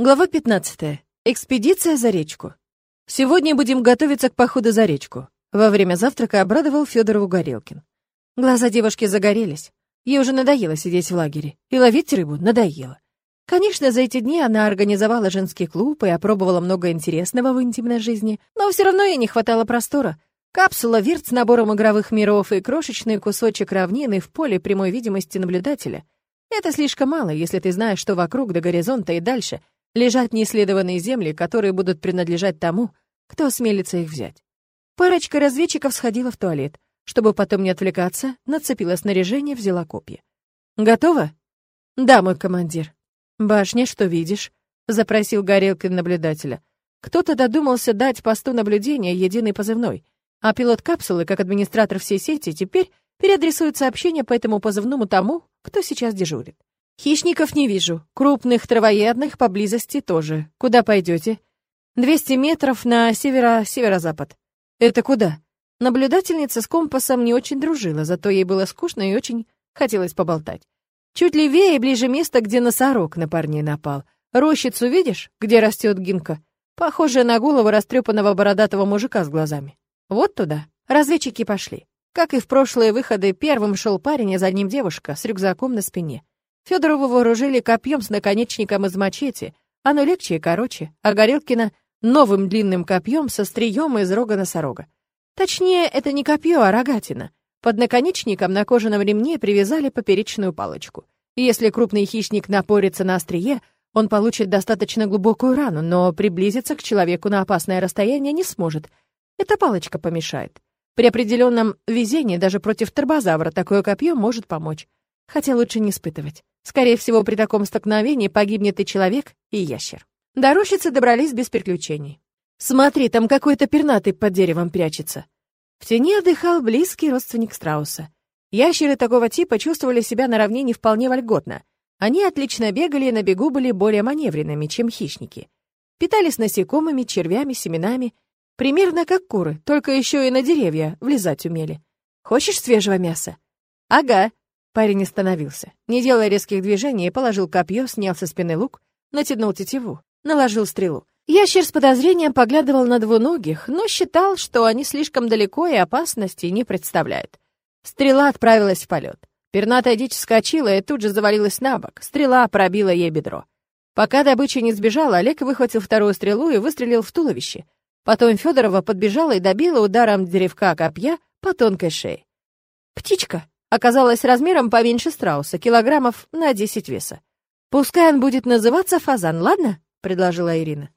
Глава 15. Экспедиция за речку. Сегодня будем готовиться к походу за речку. Во время завтрака обрадовал Федорову Горелкин. Глаза девушки загорелись. Ей уже надоело сидеть в лагере. И ловить рыбу надоело. Конечно, за эти дни она организовала женский клуб и опробовала много интересного в интимной жизни, но все равно ей не хватало простора. Капсула, вирт с набором игровых миров и крошечный кусочек равнины в поле прямой видимости наблюдателя. Это слишком мало, если ты знаешь, что вокруг до горизонта и дальше — лежат неисследованные земли, которые будут принадлежать тому, кто осмелится их взять. Парочка разведчиков сходила в туалет. Чтобы потом не отвлекаться, нацепила снаряжение, взяла копья. «Готово?» «Да, мой командир». «Башня, что видишь?» — запросил Горелкин наблюдателя. Кто-то додумался дать посту наблюдения единый позывной, а пилот капсулы, как администратор всей сети, теперь переадресует сообщение по этому позывному тому, кто сейчас дежурит. Хищников не вижу. Крупных травоядных поблизости тоже. Куда пойдете? 200 метров на северо-северо-запад. Это куда? Наблюдательница с компасом не очень дружила, зато ей было скучно и очень хотелось поболтать. Чуть левее ближе место, где носорог на парней напал. Рощицу видишь, где растет гинка? Похожая на голову растрепанного бородатого мужика с глазами. Вот туда. Разведчики пошли. Как и в прошлые выходы, первым шел парень, а за ним девушка с рюкзаком на спине. Федорову вооружили копьем с наконечником из мачете, оно легче и короче, а Горелкина — новым длинным копьем со стрием из рога носорога. Точнее, это не копье, а рогатина. Под наконечником на кожаном ремне привязали поперечную палочку. Если крупный хищник напорится на острие, он получит достаточно глубокую рану, но приблизиться к человеку на опасное расстояние не сможет. Эта палочка помешает. При определенном везении даже против торбозавра такое копье может помочь. Хотя лучше не испытывать. Скорее всего, при таком столкновении погибнет и человек, и ящер. До рощицы добрались без приключений. «Смотри, там какой-то пернатый под деревом прячется». В тени отдыхал близкий родственник страуса. Ящеры такого типа чувствовали себя на равнине вполне вольготно. Они отлично бегали и на бегу были более маневренными, чем хищники. Питались насекомыми, червями, семенами. Примерно как куры, только еще и на деревья влезать умели. «Хочешь свежего мяса?» «Ага», Парень остановился, не делая резких движений, положил копье, снял со спины лук, натянул тетиву, наложил стрелу. Ящер с подозрением поглядывал на двуногих, но считал, что они слишком далеко и опасности не представляют. Стрела отправилась в полет. Пернатая дичь вскочила и тут же завалилась на бок. Стрела пробила ей бедро. Пока добыча не сбежала, Олег выхватил вторую стрелу и выстрелил в туловище. Потом Федорова подбежала и добила ударом деревка копья по тонкой шее. «Птичка!» Оказалась размером поменьше страуса, килограммов на 10 веса. «Пускай он будет называться фазан, ладно?» — предложила Ирина.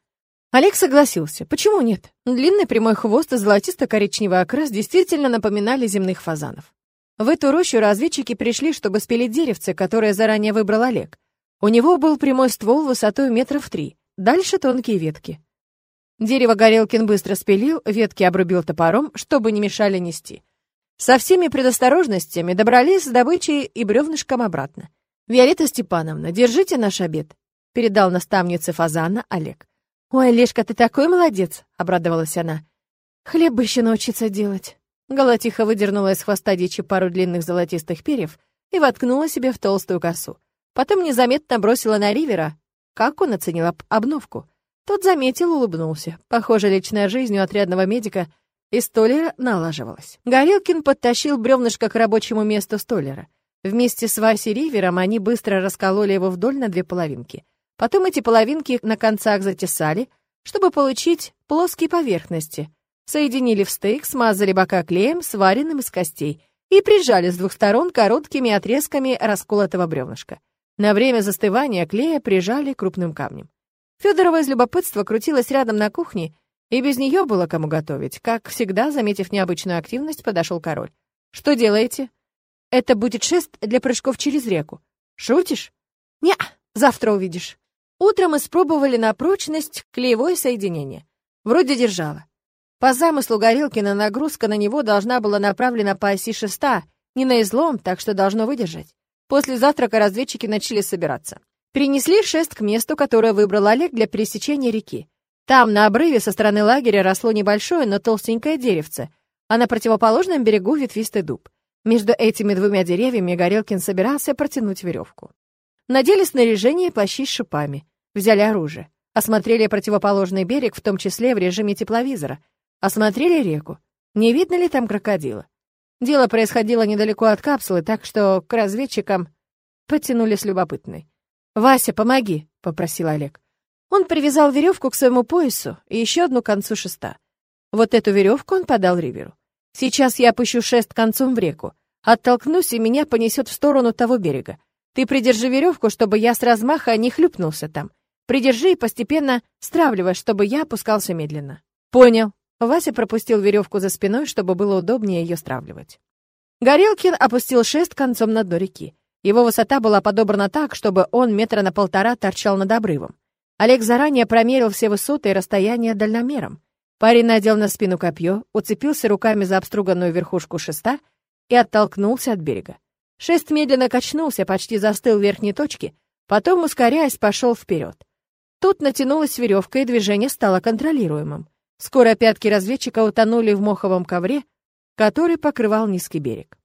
Олег согласился. Почему нет? Длинный прямой хвост и золотисто-коричневый окрас действительно напоминали земных фазанов. В эту рощу разведчики пришли, чтобы спилить деревце, которое заранее выбрал Олег. У него был прямой ствол высотой метров три, дальше тонкие ветки. Дерево Горелкин быстро спилил, ветки обрубил топором, чтобы не мешали нести. Со всеми предосторожностями добрались с добычей и бревнышком обратно. «Виолетта Степановна, держите наш обед», — передал наставнице Фазана Олег. «Ой, Олежка, ты такой молодец!» — обрадовалась она. «Хлеб бы еще научиться делать». Галатиха выдернула из хвоста дичи пару длинных золотистых перьев и воткнула себе в толстую косу. Потом незаметно бросила на Ривера. Как он оценил обновку? Тот заметил, улыбнулся. Похоже, личная жизнь у отрядного медика — и столера налаживалась. Горелкин подтащил бревнышко к рабочему месту столера. Вместе с Васей Ривером они быстро раскололи его вдоль на две половинки. Потом эти половинки на концах затесали, чтобы получить плоские поверхности. Соединили в стейк, смазали бока клеем, сваренным из костей, и прижали с двух сторон короткими отрезками расколотого бревнышка. На время застывания клея прижали крупным камнем. Федорова из любопытства крутилась рядом на кухне и без нее было кому готовить. Как всегда, заметив необычную активность, подошел король. «Что делаете?» «Это будет шест для прыжков через реку». «Шутишь?» «Не, завтра увидишь». Утром испробовали на прочность клеевое соединение. Вроде держало. По замыслу Горелкина нагрузка на него должна была направлена по оси шеста, не на излом, так что должно выдержать. После завтрака разведчики начали собираться. Принесли шест к месту, которое выбрал Олег для пересечения реки. Там, на обрыве, со стороны лагеря росло небольшое, но толстенькое деревце, а на противоположном берегу ветвистый дуб. Между этими двумя деревьями Горелкин собирался протянуть веревку. Надели снаряжение и плащи с шипами. взяли оружие, осмотрели противоположный берег, в том числе в режиме тепловизора, осмотрели реку. Не видно ли там крокодила? Дело происходило недалеко от капсулы, так что к разведчикам подтянулись любопытные. «Вася, помоги», — попросил Олег. Он привязал веревку к своему поясу и еще одну к концу шеста. Вот эту веревку он подал Риверу. «Сейчас я опущу шест концом в реку. Оттолкнусь, и меня понесет в сторону того берега. Ты придержи веревку, чтобы я с размаха не хлюпнулся там. Придержи и постепенно стравливай, чтобы я опускался медленно». «Понял». Вася пропустил веревку за спиной, чтобы было удобнее ее стравливать. Горелкин опустил шест концом на дно реки. Его высота была подобрана так, чтобы он метра на полтора торчал над обрывом. Олег заранее промерил все высоты и расстояния дальномером. Парень надел на спину копье, уцепился руками за обструганную верхушку шеста и оттолкнулся от берега. Шест медленно качнулся, почти застыл в верхней точке, потом, ускоряясь, пошел вперед. Тут натянулась веревка, и движение стало контролируемым. Скоро пятки разведчика утонули в моховом ковре, который покрывал низкий берег.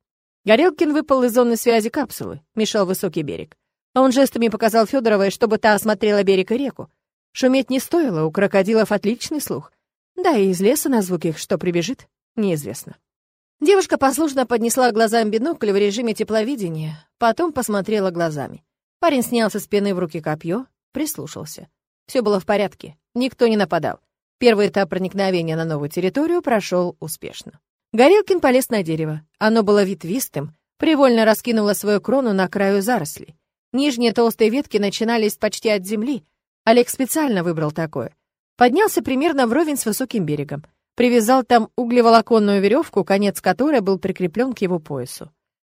Горелкин выпал из зоны связи капсулы, мешал высокий берег. Он жестами показал Федоровой, чтобы та осмотрела берег и реку. Шуметь не стоило, у крокодилов отличный слух. Да и из леса на звуки что прибежит, неизвестно. Девушка послушно поднесла глазам бинокль в режиме тепловидения, потом посмотрела глазами. Парень снял со спины в руки копье, прислушался. Все было в порядке, никто не нападал. Первый этап проникновения на новую территорию прошел успешно. Горелкин полез на дерево. Оно было ветвистым, привольно раскинуло свою крону на краю зарослей. Нижние толстые ветки начинались почти от земли. Олег специально выбрал такое. Поднялся примерно вровень с высоким берегом. Привязал там углеволоконную веревку, конец которой был прикреплен к его поясу.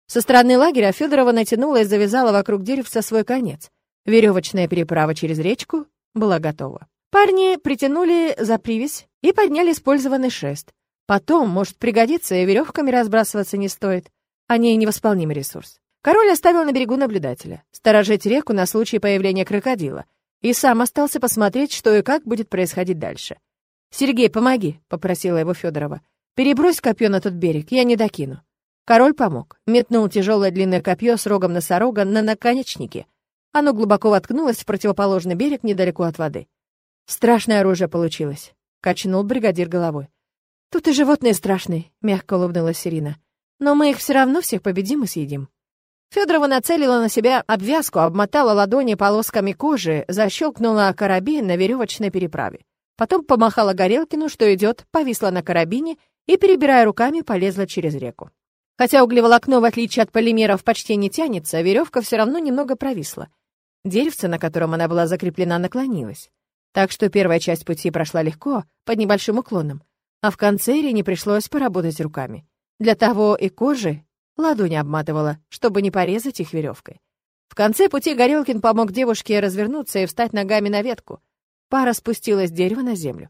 Со стороны лагеря Федорова натянула и завязала вокруг деревца свой конец. Веревочная переправа через речку была готова. Парни притянули за привязь и подняли использованный шест. Потом, может пригодиться, и веревками разбрасываться не стоит. Они невосполнимый ресурс. Король оставил на берегу наблюдателя, сторожить реку на случай появления крокодила, и сам остался посмотреть, что и как будет происходить дальше. «Сергей, помоги», — попросила его Федорова. «Перебрось копье на тот берег, я не докину». Король помог, метнул тяжелое длинное копье с рогом носорога на наконечнике. Оно глубоко воткнулось в противоположный берег недалеко от воды. «Страшное оружие получилось», — качнул бригадир головой. «Тут и животные страшные», — мягко улыбнулась Ирина. «Но мы их все равно всех победим и съедим». Федорова нацелила на себя обвязку, обмотала ладони полосками кожи, защелкнула карабин на веревочной переправе. Потом помахала Горелкину, что идет, повисла на карабине и, перебирая руками, полезла через реку. Хотя углеволокно, в отличие от полимеров, почти не тянется, веревка все равно немного провисла. Деревце, на котором она была закреплена, наклонилось. Так что первая часть пути прошла легко, под небольшим уклоном, а в конце Ирине пришлось поработать руками. Для того и кожи ладони обматывала, чтобы не порезать их веревкой. В конце пути Горелкин помог девушке развернуться и встать ногами на ветку. Пара спустилась с дерева на землю.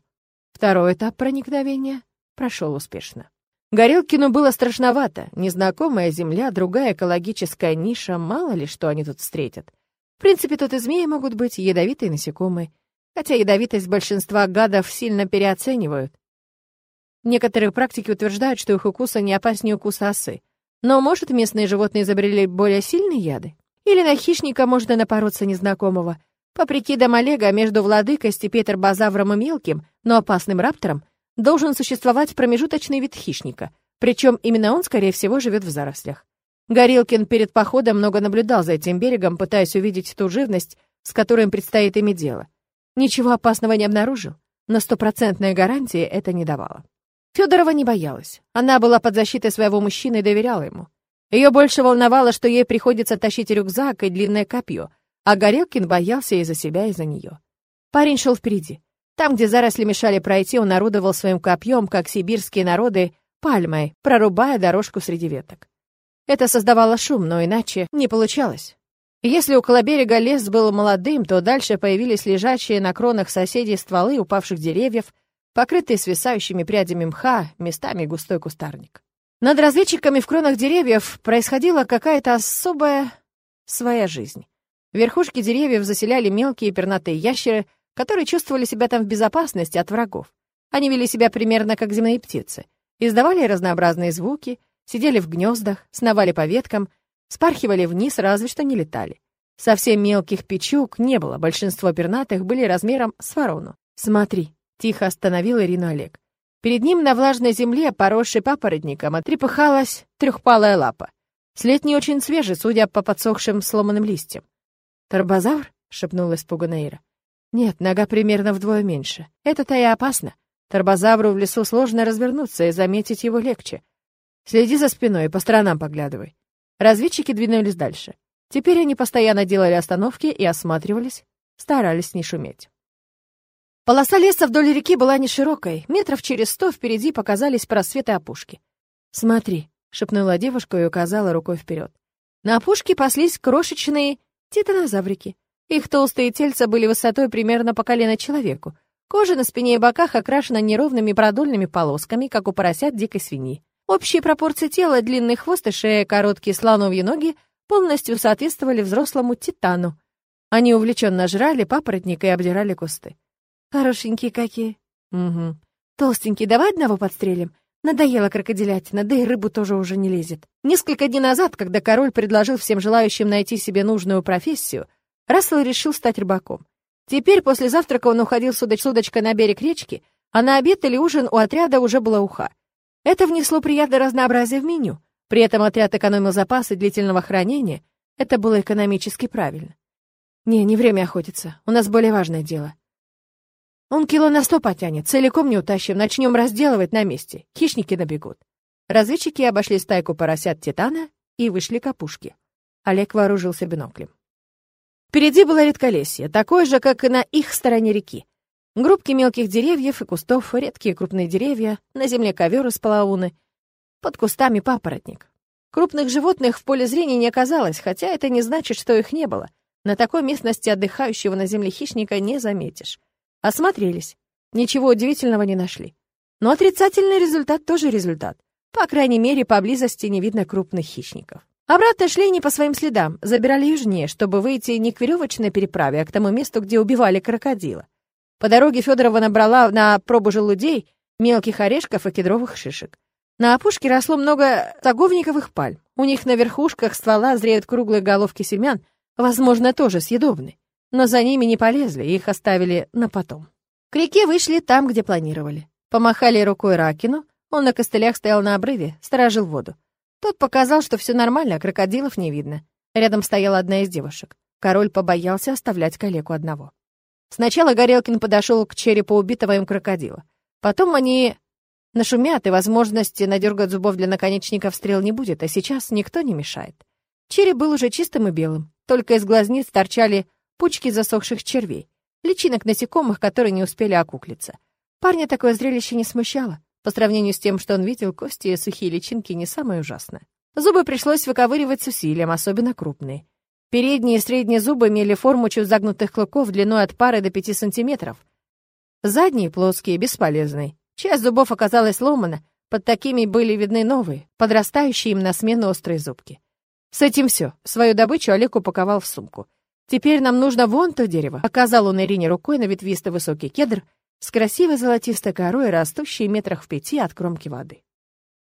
Второй этап проникновения прошел успешно. Горелкину было страшновато. Незнакомая земля, другая экологическая ниша, мало ли что они тут встретят. В принципе, тут и змеи могут быть, ядовитые насекомые. Хотя ядовитость большинства гадов сильно переоценивают. Некоторые практики утверждают, что их укусы не опаснее укуса осы. Но, может, местные животные изобрели более сильные яды? Или на хищника можно напороться незнакомого? По прикидам Олега, между владыкой степетр-базавром и мелким, но опасным раптором, должен существовать промежуточный вид хищника, причем именно он, скорее всего, живет в зарослях. Горелкин перед походом много наблюдал за этим берегом, пытаясь увидеть ту живность, с которой им предстоит иметь дело. Ничего опасного не обнаружил, но стопроцентной гарантии это не давало. Федорова не боялась. Она была под защитой своего мужчины и доверяла ему. Ее больше волновало, что ей приходится тащить рюкзак и длинное копье, а Горелкин боялся и за себя, и за нее. Парень шел впереди. Там, где заросли мешали пройти, он орудовал своим копьем, как сибирские народы, пальмой, прорубая дорожку среди веток. Это создавало шум, но иначе не получалось. Если около берега лес был молодым, то дальше появились лежащие на кронах соседей стволы упавших деревьев, покрытые свисающими прядями мха, местами густой кустарник. Над разведчиками в кронах деревьев происходила какая-то особая своя жизнь. Верхушки деревьев заселяли мелкие пернатые ящеры, которые чувствовали себя там в безопасности от врагов. Они вели себя примерно как земные птицы, издавали разнообразные звуки, сидели в гнездах, сновали по веткам, спархивали вниз, разве что не летали. Совсем мелких печук не было, большинство пернатых были размером с ворону. «Смотри», — тихо остановил Ирину Олег. Перед ним на влажной земле, поросшей папоротником, отрепыхалась трехпалая лапа. След не очень свежий, судя по подсохшим сломанным листьям. «Торбозавр?» — шепнула испуганно Ира. «Нет, нога примерно вдвое меньше. Это-то и опасно. Торбозавру в лесу сложно развернуться, и заметить его легче. Следи за спиной и по сторонам поглядывай». Разведчики двинулись дальше. Теперь они постоянно делали остановки и осматривались, старались не шуметь. Полоса леса вдоль реки была не широкой. Метров через сто впереди показались просветы опушки. «Смотри», — шепнула девушка и указала рукой вперед. На опушке паслись крошечные титанозаврики. Их толстые тельца были высотой примерно по колено человеку. Кожа на спине и боках окрашена неровными продольными полосками, как у поросят дикой свиньи. Общие пропорции тела, длинный хвост и шея, короткие слоновьи ноги полностью соответствовали взрослому титану. Они увлеченно жрали папоротник и обдирали кусты. Хорошенькие какие. Угу. Толстенький, давай одного подстрелим. Надоело крокодилятина, да и рыбу тоже уже не лезет. Несколько дней назад, когда король предложил всем желающим найти себе нужную профессию, Рассел решил стать рыбаком. Теперь после завтрака он уходил с удочкой на берег речки, а на обед или ужин у отряда уже была уха. Это внесло приятное разнообразие в меню. При этом отряд экономил запасы длительного хранения. Это было экономически правильно. Не, не время охотиться. У нас более важное дело. Он кило на сто потянет, целиком не утащим, начнем разделывать на месте. Хищники набегут. Разведчики обошли стайку поросят Титана и вышли к опушке. Олег вооружился биноклем. Впереди было редколесье, такое же, как и на их стороне реки. Группки мелких деревьев и кустов, редкие крупные деревья, на земле ковер из полауны, под кустами папоротник. Крупных животных в поле зрения не оказалось, хотя это не значит, что их не было. На такой местности отдыхающего на земле хищника не заметишь. Осмотрелись. Ничего удивительного не нашли. Но отрицательный результат тоже результат. По крайней мере, поблизости не видно крупных хищников. Обратно шли не по своим следам, забирали южнее, чтобы выйти не к веревочной переправе, а к тому месту, где убивали крокодила. По дороге Федорова набрала на пробу желудей, мелких орешков и кедровых шишек. На опушке росло много таговниковых пальм. У них на верхушках ствола зреют круглые головки семян, возможно, тоже съедобны но за ними не полезли, их оставили на потом. К реке вышли там, где планировали. Помахали рукой Ракину, он на костылях стоял на обрыве, сторожил воду. Тот показал, что все нормально, крокодилов не видно. Рядом стояла одна из девушек. Король побоялся оставлять калеку одного. Сначала Горелкин подошел к черепу убитого им крокодила. Потом они нашумят, и возможности надергать зубов для наконечников стрел не будет, а сейчас никто не мешает. Череп был уже чистым и белым, только из глазниц торчали пучки засохших червей, личинок насекомых, которые не успели окуклиться. Парня такое зрелище не смущало. По сравнению с тем, что он видел, кости и сухие личинки не самое ужасное. Зубы пришлось выковыривать с усилием, особенно крупные. Передние и средние зубы имели форму чуть загнутых клыков длиной от пары до пяти сантиметров. Задние плоские, бесполезные. Часть зубов оказалась сломана, под такими были видны новые, подрастающие им на смену острые зубки. С этим все. Свою добычу Олег упаковал в сумку. «Теперь нам нужно вон то дерево», — показал он Ирине рукой на ветвистый высокий кедр с красивой золотистой корой, растущей метрах в пяти от кромки воды.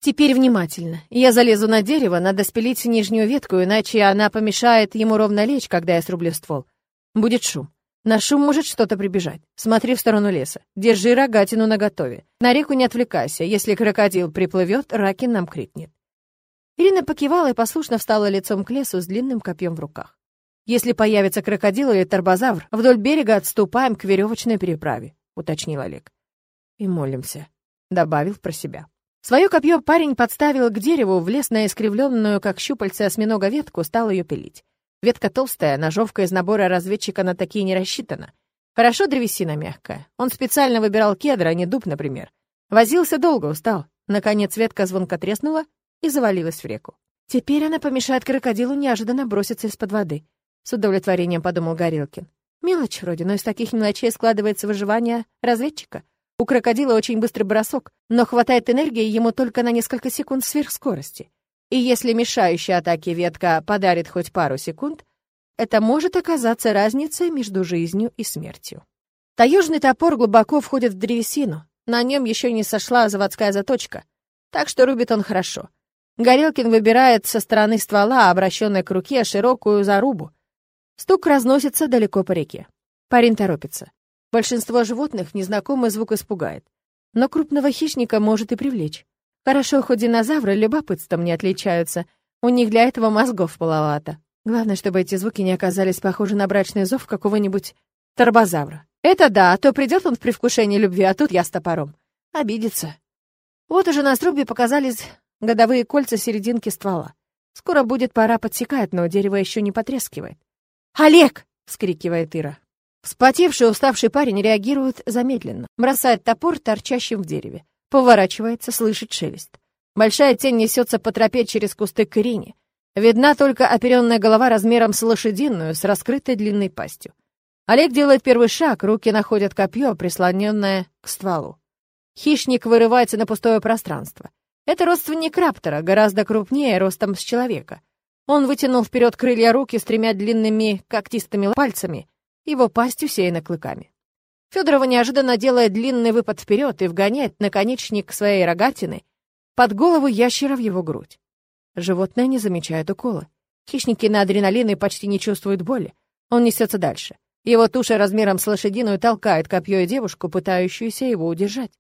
«Теперь внимательно. Я залезу на дерево, надо спилить нижнюю ветку, иначе она помешает ему ровно лечь, когда я срублю ствол. Будет шум. На шум может что-то прибежать. Смотри в сторону леса. Держи рогатину наготове. На реку не отвлекайся. Если крокодил приплывет, Ракин нам крикнет». Ирина покивала и послушно встала лицом к лесу с длинным копьем в руках. Если появится крокодил или торбозавр, вдоль берега отступаем к веревочной переправе», — уточнил Олег. «И молимся», — добавил про себя. Свое копье парень подставил к дереву, влез на искривленную, как щупальце осьминога, ветку, стал ее пилить. Ветка толстая, ножовка из набора разведчика на такие не рассчитана. Хорошо древесина мягкая. Он специально выбирал кедр, а не дуб, например. Возился долго, устал. Наконец ветка звонко треснула и завалилась в реку. Теперь она помешает крокодилу неожиданно броситься из-под воды. С удовлетворением подумал Горелкин. Мелочь вроде, но из таких мелочей складывается выживание разведчика. У крокодила очень быстрый бросок, но хватает энергии ему только на несколько секунд сверхскорости. И если мешающая атаке ветка подарит хоть пару секунд, это может оказаться разницей между жизнью и смертью. Таежный топор глубоко входит в древесину, на нем еще не сошла заводская заточка, так что рубит он хорошо. Горелкин выбирает со стороны ствола, обращенной к руке, широкую зарубу, Стук разносится далеко по реке. Парень торопится. Большинство животных незнакомый звук испугает. Но крупного хищника может и привлечь. Хорошо, хоть динозавры любопытством не отличаются. У них для этого мозгов маловато. Главное, чтобы эти звуки не оказались похожи на брачный зов какого-нибудь торбозавра. Это да, а то придет он в предвкушении любви, а тут я с топором. Обидится. Вот уже на струбе показались годовые кольца серединки ствола. Скоро будет пора подсекать, но дерево еще не потрескивает. «Олег!» — вскрикивает Ира. Вспотевший, уставший парень реагирует замедленно, бросает топор, торчащим в дереве. Поворачивается, слышит шелест. Большая тень несется по тропе через кусты к Ирине. Видна только оперенная голова размером с лошадиную, с раскрытой длинной пастью. Олег делает первый шаг, руки находят копье, прислоненное к стволу. Хищник вырывается на пустое пространство. Это родственник раптора, гораздо крупнее, ростом с человека. Он вытянул вперед крылья руки с тремя длинными когтистыми пальцами, его пасть усеяна клыками. Федорова неожиданно делает длинный выпад вперед и вгоняет наконечник своей рогатины под голову ящера в его грудь. Животное не замечает укола. Хищники на адреналине почти не чувствуют боли. Он несется дальше. Его туша размером с лошадиную толкает копье и девушку, пытающуюся его удержать.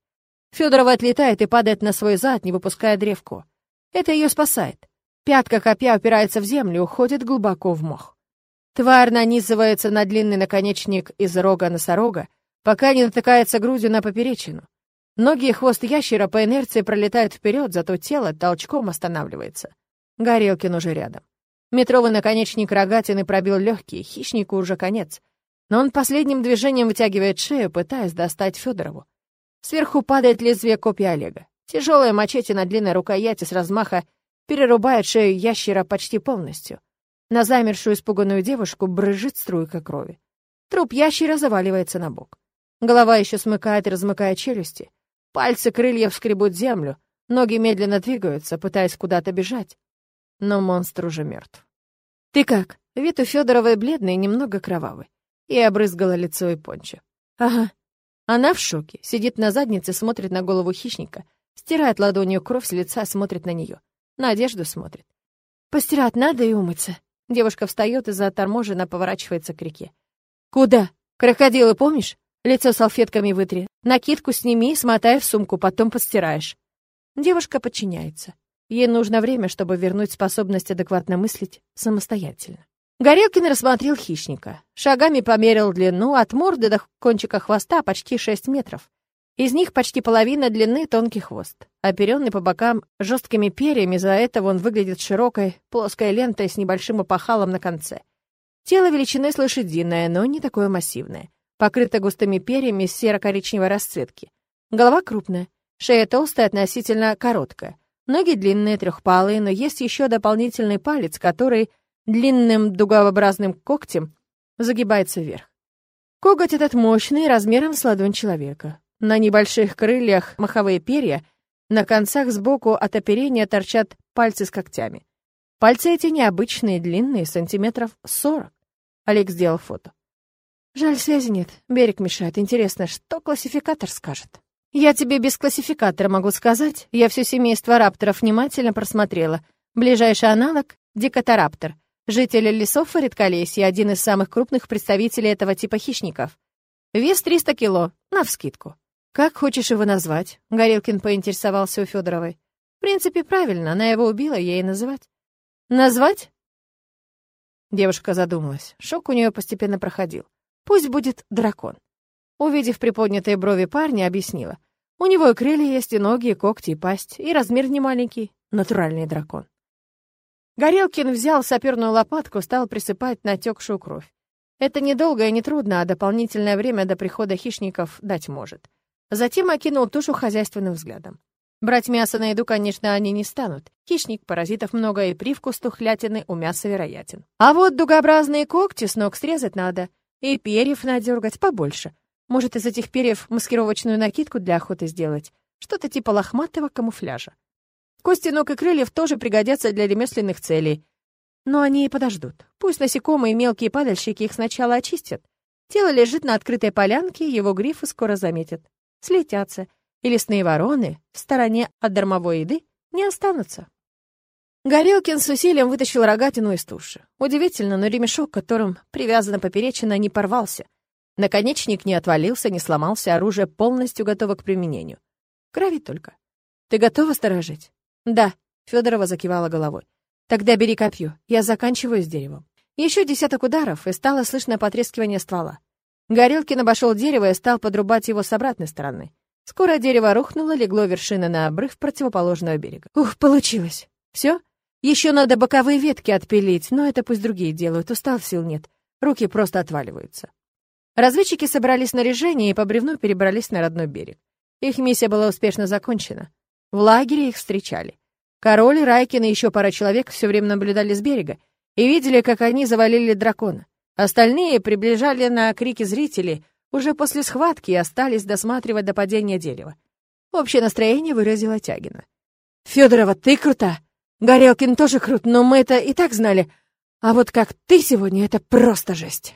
Федорова отлетает и падает на свой зад, не выпуская древку. Это ее спасает. Пятка копья упирается в землю, уходит глубоко в мох. Тварь нанизывается на длинный наконечник из рога носорога, пока не натыкается грудью на поперечину. Ноги и хвост ящера по инерции пролетают вперед, зато тело толчком останавливается. Горелкин уже рядом. Метровый наконечник рогатины пробил легкие, хищнику уже конец. Но он последним движением вытягивает шею, пытаясь достать Федорову. Сверху падает лезвие копья Олега. Тяжелая мачете на длинной рукояти с размаха перерубает шею ящера почти полностью. На замершую испуганную девушку брызжет струйка крови. Труп ящера заваливается на бок. Голова еще смыкает и размыкает челюсти. Пальцы крыльев скребут землю, ноги медленно двигаются, пытаясь куда-то бежать. Но монстр уже мертв. «Ты как?» Вид у Федоровой бледный и немного кровавый. И обрызгала лицо и пончо. «Ага». Она в шоке, сидит на заднице, смотрит на голову хищника, стирает ладонью кровь с лица, смотрит на нее. На одежду смотрит. «Постирать надо и умыться», Девушка встает и заторможенно поворачивается к реке. «Куда? Крокодилы помнишь? Лицо салфетками вытри. Накидку сними, смотай в сумку, потом постираешь». Девушка подчиняется. Ей нужно время, чтобы вернуть способность адекватно мыслить самостоятельно. Горелкин рассмотрел хищника. Шагами померил длину от морды до кончика хвоста почти 6 метров. Из них почти половина длины тонкий хвост. Оперенный по бокам жесткими перьями, из-за этого он выглядит широкой, плоской лентой с небольшим опахалом на конце. Тело величины с лошадиное, но не такое массивное. Покрыто густыми перьями серо-коричневой расцветки. Голова крупная, шея толстая, относительно короткая. Ноги длинные, трехпалые, но есть еще дополнительный палец, который длинным дугообразным когтем загибается вверх. Коготь этот мощный, размером с ладонь человека. На небольших крыльях маховые перья, на концах сбоку от оперения торчат пальцы с когтями. Пальцы эти необычные, длинные, сантиметров сорок. Олег сделал фото. Жаль, связи нет. Берег мешает. Интересно, что классификатор скажет? Я тебе без классификатора могу сказать. Я все семейство рапторов внимательно просмотрела. Ближайший аналог — дикотараптор. Житель лесов и редколесья, один из самых крупных представителей этого типа хищников. Вес 300 кило, навскидку. «Как хочешь его назвать?» — Горелкин поинтересовался у Федоровой. «В принципе, правильно, она его убила, ей называть». «Назвать?» Девушка задумалась. Шок у нее постепенно проходил. «Пусть будет дракон». Увидев приподнятые брови парня, объяснила. «У него и крылья есть, и ноги, и когти, и пасть, и размер не маленький. Натуральный дракон». Горелкин взял саперную лопатку, стал присыпать натекшую кровь. Это недолго и нетрудно, а дополнительное время до прихода хищников дать может. Затем окинул тушу хозяйственным взглядом. Брать мясо на еду, конечно, они не станут. Хищник, паразитов много, и привкус тухлятины у мяса вероятен. А вот дугообразные когти с ног срезать надо, и перьев надергать побольше. Может, из этих перьев маскировочную накидку для охоты сделать? Что-то типа лохматого камуфляжа. Кости ног и крыльев тоже пригодятся для ремесленных целей. Но они и подождут. Пусть насекомые и мелкие падальщики их сначала очистят. Тело лежит на открытой полянке, его грифы скоро заметят слетятся, и лесные вороны в стороне от дармовой еды не останутся. Горелкин с усилием вытащил рогатину из туши. Удивительно, но ремешок, которым привязана поперечина, не порвался. Наконечник не отвалился, не сломался, оружие полностью готово к применению. Крови только. «Ты готова сторожить?» «Да», — Федорова закивала головой. «Тогда бери копье, я заканчиваю с деревом». Еще десяток ударов, и стало слышно потрескивание ствола. Горелкин обошел дерево и стал подрубать его с обратной стороны. Скоро дерево рухнуло, легло вершина на обрыв противоположного берега. Ух, получилось. Все? Еще надо боковые ветки отпилить, но это пусть другие делают, устал, сил нет. Руки просто отваливаются. Разведчики собрали снаряжение и по бревну перебрались на родной берег. Их миссия была успешно закончена. В лагере их встречали. Король, Райкин и еще пара человек все время наблюдали с берега и видели, как они завалили дракона. Остальные приближали на крики зрителей уже после схватки и остались досматривать до падения дерева. Общее настроение выразила Тягина. «Федорова, ты крута! Горелкин тоже крут, но мы это и так знали. А вот как ты сегодня, это просто жесть!»